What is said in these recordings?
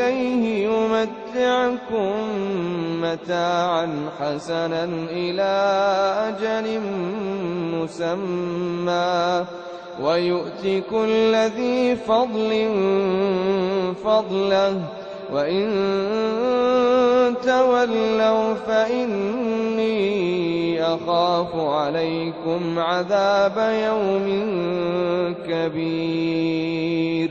إليه يمتعكم متاعا حسنا إلى أجل مسمى. ويؤتي كل ذي فضل فضله. وإن تولوا فإني أخاف عليكم عذاب يوم كبير.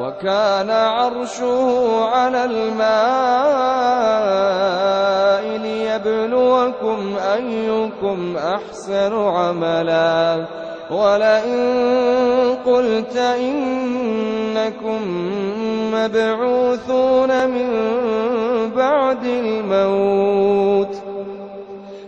وكان عرشه على الماء ليبلوكم أيكم أحسن عملا. ولئن قلت إنكم مبعوثون من بعد الموت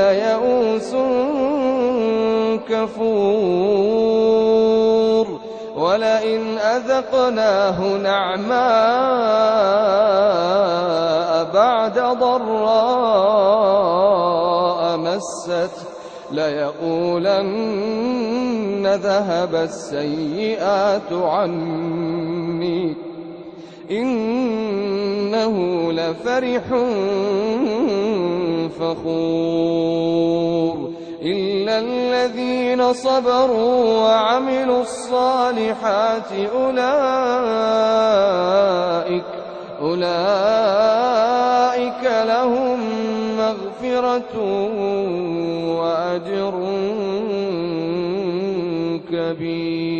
ليئوس كفور. ولئن أذقناه نعماء بعد ضراء مست ليقولن ذهب السيئات عني. إنه لفرح فخور. إلا الذين صبروا وعملوا الصالحات أولئك أولئك لهم مغفرة وأجر كبير.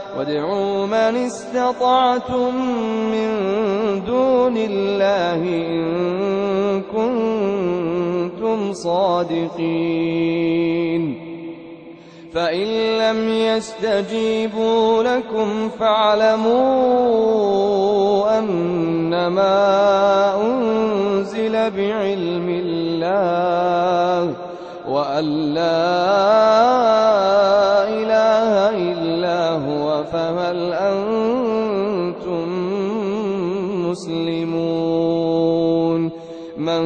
وادعوا من استطعتم من دون الله إن كنتم صادقين. فإن لم يستجيبوا لكم فاعلموا أنما أنزل بعلم الله وأن لا فهل أنتم مسلمون؟ من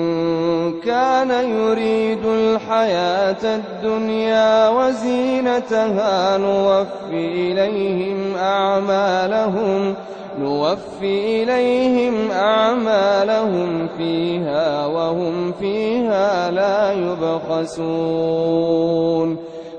كان يريد الحياة الدنيا وزينتها نوفي إليهم أعمالهم نوفي إليهم أعمالهم فيها وهم فيها لا يبخسون.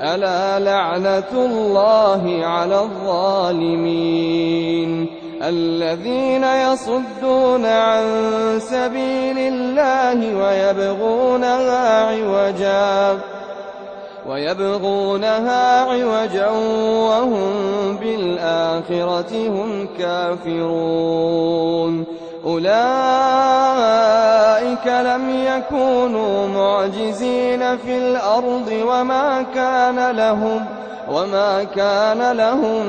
ألا لعنة الله على الظالمين الذين يصدون عن سبيل الله ويبغونها عوجا ويبغونها عوجا وهم بالآخرة هم كافرون أولئك لم يكونوا معجزين في الأرض وما كان لهم وما كان لهم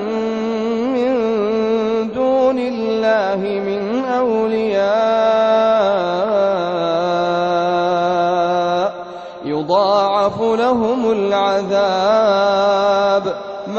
من دون الله من أولياء. يضاعف لهم العذاب.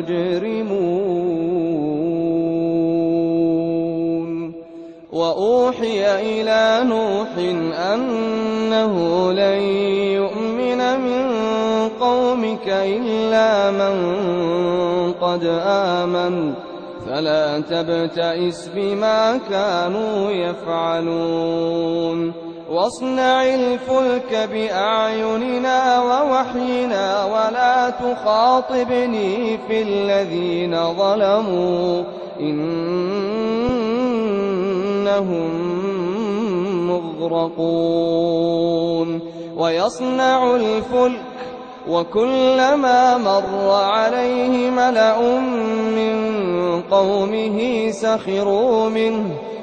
مما تجرمون وأوحي إلى نوح أنه لن يؤمن من قومك إلا من قد آمن. فلا تبتئس بما كانوا يفعلون. واصنع الفلك بأعيننا ووحينا ولا تخاطبني في الذين ظلموا إنهم مغرقون ويصنع الفلك وكلما مر عليه ملأ من قومه سخروا منه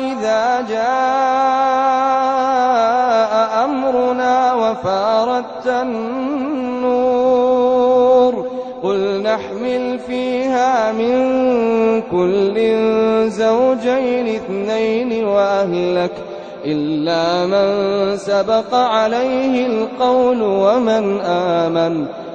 إذا جاء أمرنا وفاردت النور قل نحمل فيها من كل زوجين اثنين وأهلك إلا من سبق عليه القول ومن آمن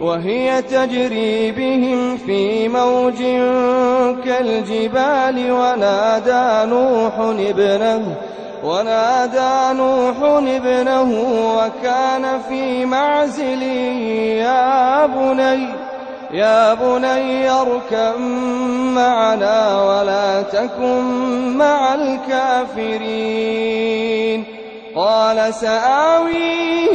وهي تجري بهم في موج كالجبال ونادى نوح ابنه ونادى نوح ابنه وكان في معزل يا بني يا بني اركب معنا ولا تكن مع الكافرين. قال سآوي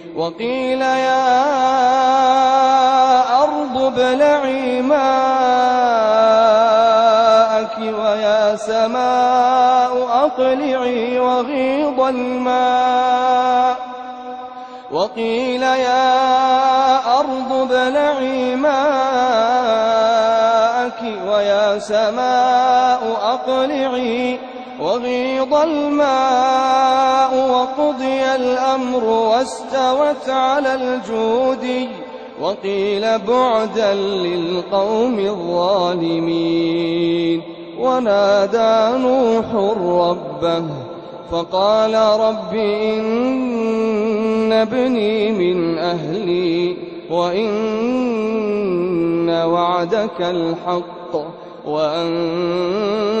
وقيل يا أرض ابلعي ماءك ويا سماء أقلعي وغيض الماء. وقيل يا أرض ابلعي ماءك ويا سماء أقلعي وغيض الماء وقضي الأمر واستوت على الجود وقيل بعدا للقوم الظالمين ونادى نوح ربه فقال رب إن ابني من أهلي وإن وعدك الحق وأنت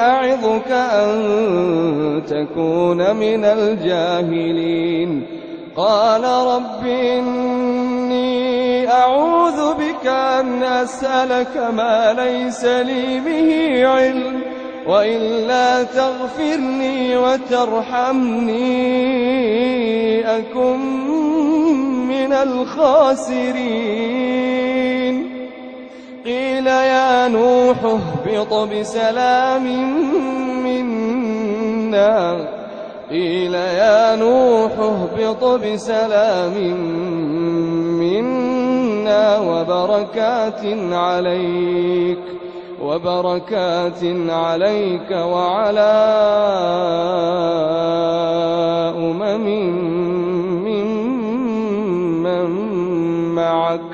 أعظك أن تكون من الجاهلين. قال رب إني أعوذ بك أن أسألك ما ليس لي به علم وإلا تغفرني وترحمني أكن من الخاسرين. قيل يا نوح اهبط بسلام منا. قيل يا نوح اهبط بسلام منا وبركات عليك وبركات عليك وعلى أمم ممن معك.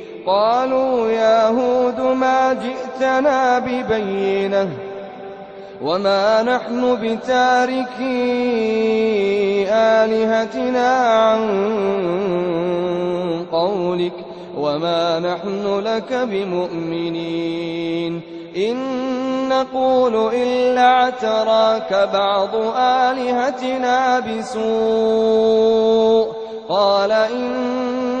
قالوا يا هود ما جئتنا ببينة وما نحن بتاركي آلهتنا عن قولك وما نحن لك بمؤمنين. إن نقول إلا اعتراك بعض آلهتنا بسوء. قال إني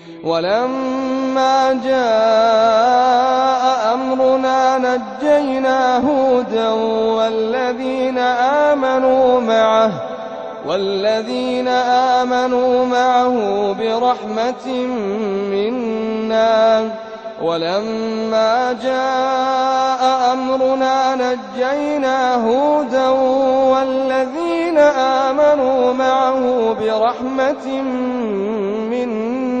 ولما جاء أمرنا نجينا هودا والذين آمنوا معه والذين آمنوا معه برحمة منا ولما جاء أمرنا نجينا هودا والذين آمنوا معه برحمة منا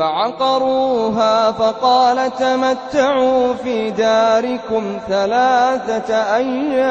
فعقروها فقال تمتعوا في داركم ثلاثة أيام.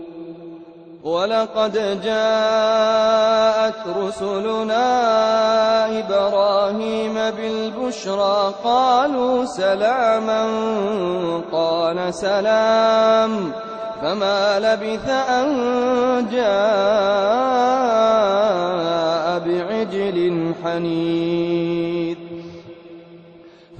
ولقد جاءت رسلنا إبراهيم بالبشرى قالوا سلاما قال سلام. فما لبث أن جاء بعجل حنيذ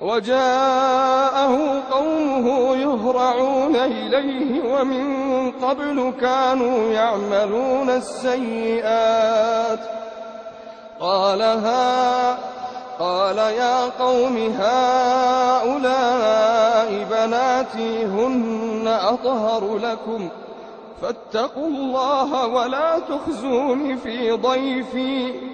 وجاءه قومه يهرعون إليه ومن قبل كانوا يعملون السيئات. قال ها قال يا قوم هؤلاء بناتي هن أطهر لكم. فاتقوا الله ولا تخزوني في ضيفي.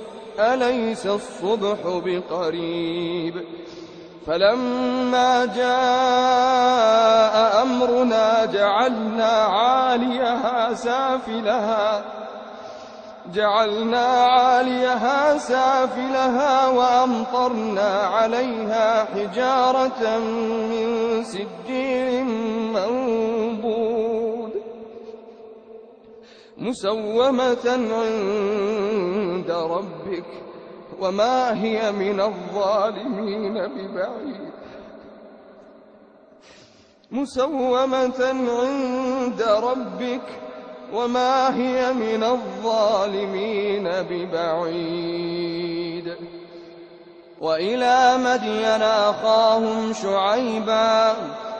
أليس الصبح بقريب؟ فلما جاء أمرنا جعلنا عاليها سافلها جعلنا عاليها سافلها وأمطرنا عليها حجارة من سجيل منضود مسومة عند ربك وما هي من الظالمين ببعيد. مسومة عند ربك وما هي من الظالمين ببعيد. وإلى مدين أخاهم شعيبا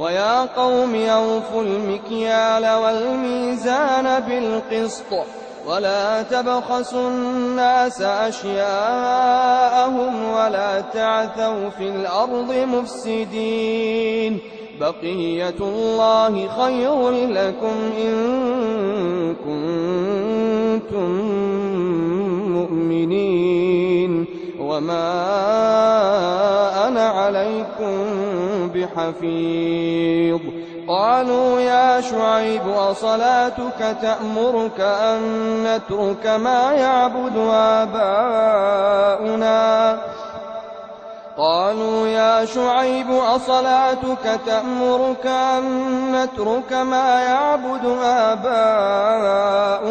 ويا قوم أوفوا المكيال والميزان بالقسط ولا تبخسوا الناس أشياءهم ولا تعثوا في الأرض مفسدين. بقية الله خير لكم إن كنتم مؤمنين. وما أنا عليكم بحفيظ قالوا يا شعيب أصلاتك تأمرك أن نترك ما يعبد آباؤنا قالوا يا شعيب أصلاتك تأمرك أن نترك ما يعبد آباؤنا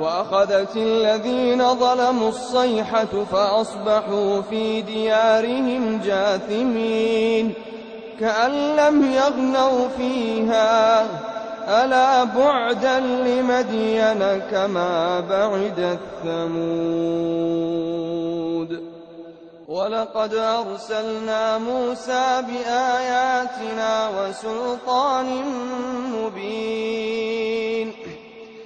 وأخذت الذين ظلموا الصيحة فأصبحوا في ديارهم جاثمين كأن لم يغنوا فيها ألا بعدا لمدين كما بعد الثمود ولقد أرسلنا موسى بآياتنا وسلطان مبين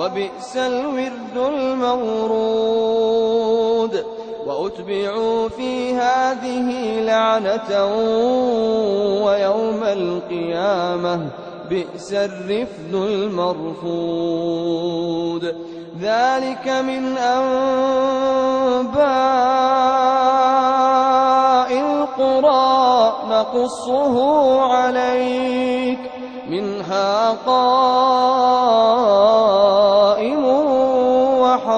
وبئس الورد المورود. وأتبعوا في هذه لعنة ويوم القيامة بئس الرفد المرفود. ذلك من أنباء القرى نقصه عليك. منها قائم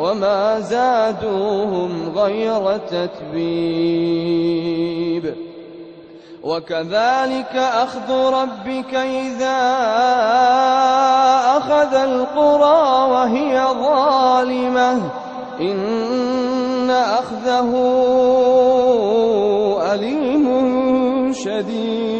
وما زادوهم غير تتبيب. وكذلك أخذ ربك إذا أخذ القرى وهي ظالمة. إن أخذه أليم شديد.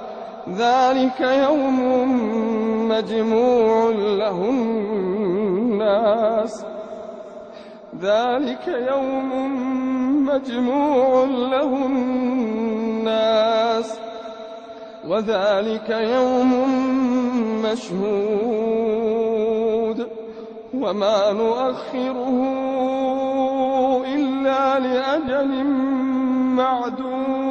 ذلك يوم مجموع له الناس. ذلك يوم مجموع له الناس. وذلك يوم مشهود. وما نؤخره إلا لأجل معدود.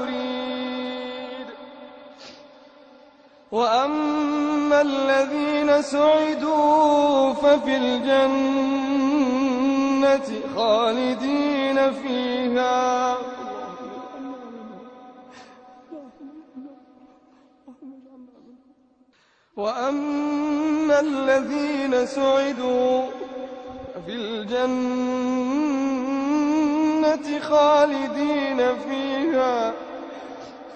وأما الذين سعدوا ففي الجنة خالدين فيها وأما الذين سعدوا في الجنة خالدين فيها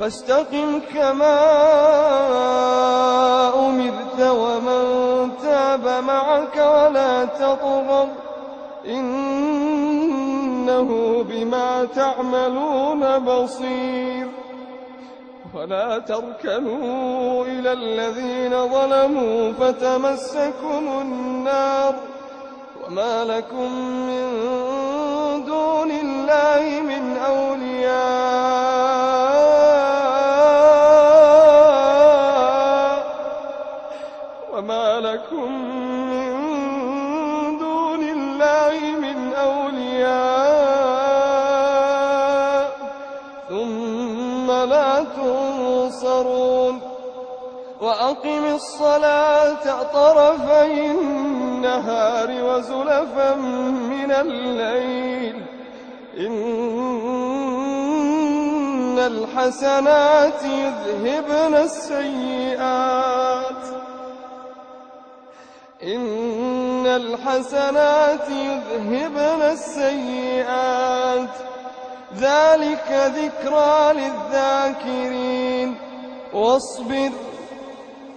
فاستقم كما أمرت ومن تاب معك ولا تطغوا إنه بما تعملون بصير. ولا تركنوا إلى الذين ظلموا فتمسكم النار. وما لكم من دون الله من أولياء. وأقم الصلاة طرفي النهار وزلفا من الليل. إن الحسنات يذهبن السيئات. إن الحسنات يذهبن السيئات. ذلك ذكرى للذاكرين. واصبر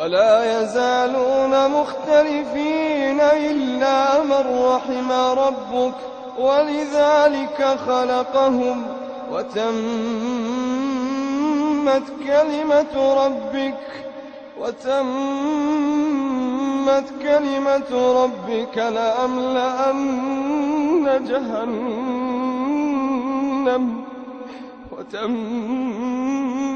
ولا يزالون مختلفين إلا من رحم ربك ولذلك خلقهم وتمت كلمة ربك وتمت كلمة ربك لأملأن جهنم وتمت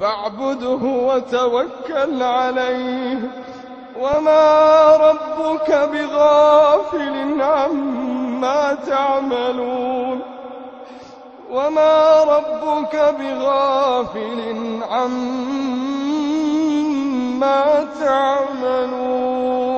فاعبده وتوكل عليه. وما ربك بغافل عما تعملون. وما ربك بغافل عما تعملون.